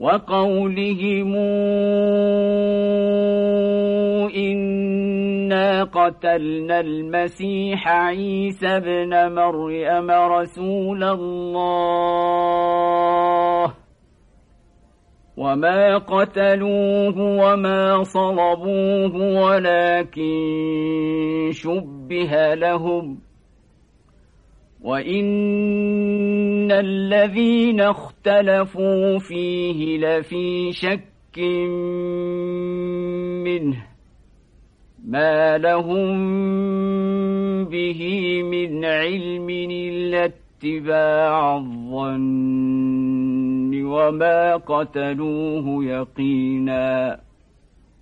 وقولهم إنا قتلنا المسيح عيسى بن مريم رسول الله وما قتلوه وما صلبوه ولكن شبه لهم وإن الذين اختلفوا فيه لفي شك منه ما لهم به من علم إلا اتباع الظن وما قتلوه يقيناً